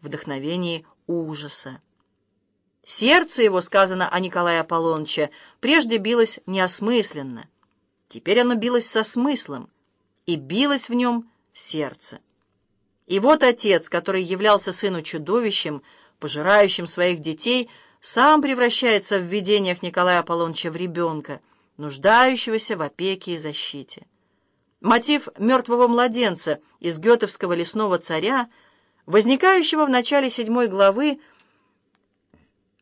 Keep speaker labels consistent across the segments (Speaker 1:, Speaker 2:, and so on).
Speaker 1: вдохновении ужаса. Сердце его, сказано о Николае Аполлоныче, прежде билось неосмысленно. Теперь оно билось со смыслом, и билось в нем сердце. И вот отец, который являлся сыну чудовищем, пожирающим своих детей, сам превращается в видениях Николая Аполлоныча в ребенка, нуждающегося в опеке и защите. Мотив мертвого младенца из гетовского лесного царя, возникающего в начале седьмой главы,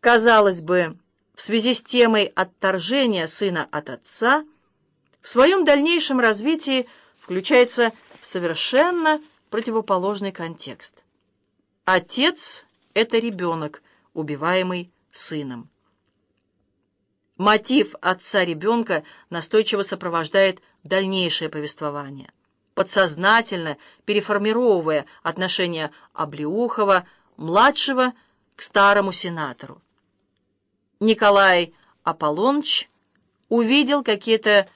Speaker 1: казалось бы, в связи с темой отторжения сына от отца, в своем дальнейшем развитии включается в совершенно противоположный контекст. Отец — это ребенок, убиваемый сыном. Мотив отца ребенка настойчиво сопровождает дальнейшее повествование, подсознательно переформировывая отношение Облеухова, младшего, к старому сенатору. Николай Аполлоныч увидел какие-то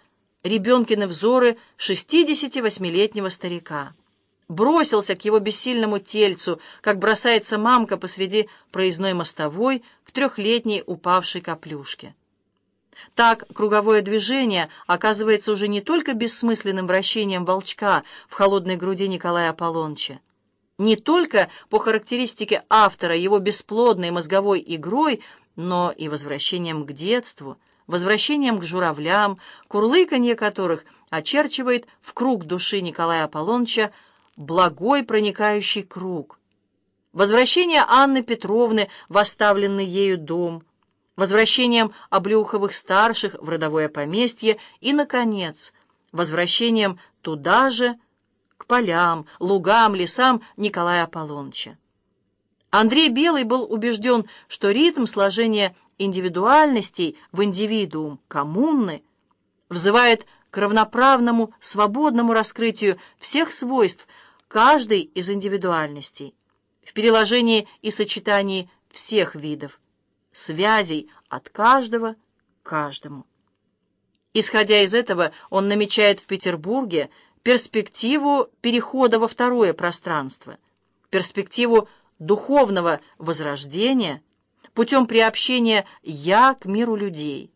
Speaker 1: ребенкины взоры 68-летнего старика бросился к его бессильному тельцу, как бросается мамка посреди проездной мостовой к трехлетней упавшей каплюшке. Так круговое движение оказывается уже не только бессмысленным вращением волчка в холодной груди Николая Аполлоныча, не только по характеристике автора его бесплодной мозговой игрой, но и возвращением к детству, возвращением к журавлям, курлыканье которых очерчивает в круг души Николая Аполлоныча благой проникающий круг. Возвращение Анны Петровны в оставленный ею дом, возвращением Облеуховых-старших в родовое поместье и, наконец, возвращением туда же, к полям, лугам, лесам Николая Аполлоныча. Андрей Белый был убежден, что ритм сложения индивидуальностей в индивидуум коммуны взывает к равноправному, свободному раскрытию всех свойств каждой из индивидуальностей, в переложении и сочетании всех видов, связей от каждого к каждому. Исходя из этого, он намечает в Петербурге перспективу перехода во второе пространство, перспективу духовного возрождения путем приобщения «я» к миру людей,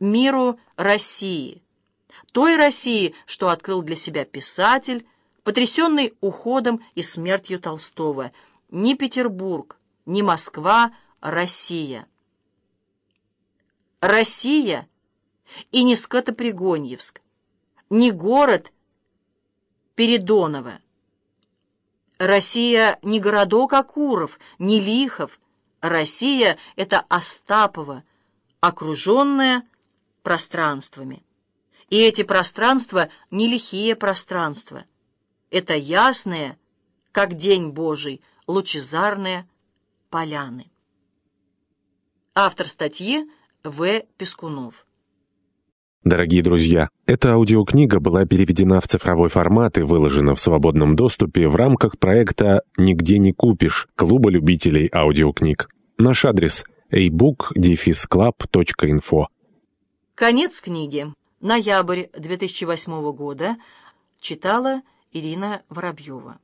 Speaker 1: миру России, той России, что открыл для себя писатель, потрясенный уходом и смертью Толстого. Ни Петербург, ни Москва, Россия. Россия и не Скотопригоньевск, не город Передоново. Россия не городок Акуров, не Лихов. Россия — это Остапово, окруженное пространствами. И эти пространства не лихие пространства — это ясные, как день Божий, лучезарные поляны. Автор статьи В. Пескунов.
Speaker 2: Дорогие друзья, эта аудиокнига была переведена в цифровой формат и выложена в свободном доступе в рамках проекта «Нигде не купишь» Клуба любителей аудиокниг. Наш адрес – ebook-club.info
Speaker 1: Конец книги. Ноябрь 2008 года. Читала Ирина Воробьева.